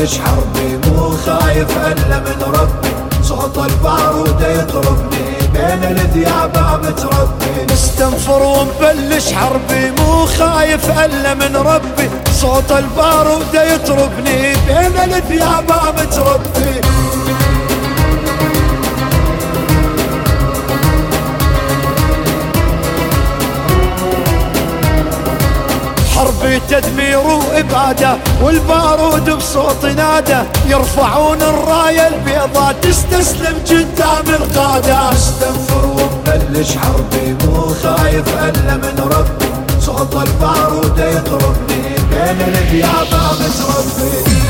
بلش حربي مو خايف إلا من ربي. صوت البارود يضربني بين الذياب متربي مستنفر ومبلش حربي. مو خايف إلا من ربي. صوت البارود يطربني بين الذياب متربي حربي تدمير وإبادة والبارود بصوت نادى يرفعون الراية البيضاء تستسلم قدام القادة أستنفر ومبلش حربي مو خايف إلا من ربي. صوت البارود يضربني بين الديابة متربي.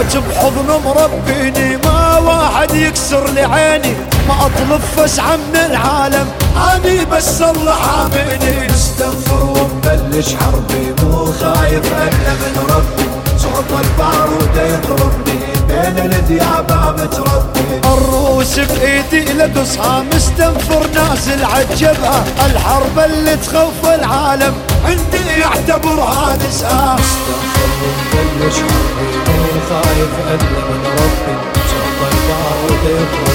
الموت بحضن مربيني ما واحد يكسر لعيني ما اطلب فسعة من العالم اني بس الله حاميني استنفر ومبلش حربي مو خايف إلا من ربي. صوت البارود يضربني بين الديابة متربي الروس بإيدي لقصها مستنفر نازل عالجبهة الحرب اللي تخوف العالم عندي يعتبرها نزهة. بلش حربي الا من ربي يضربني بين الديابة متربي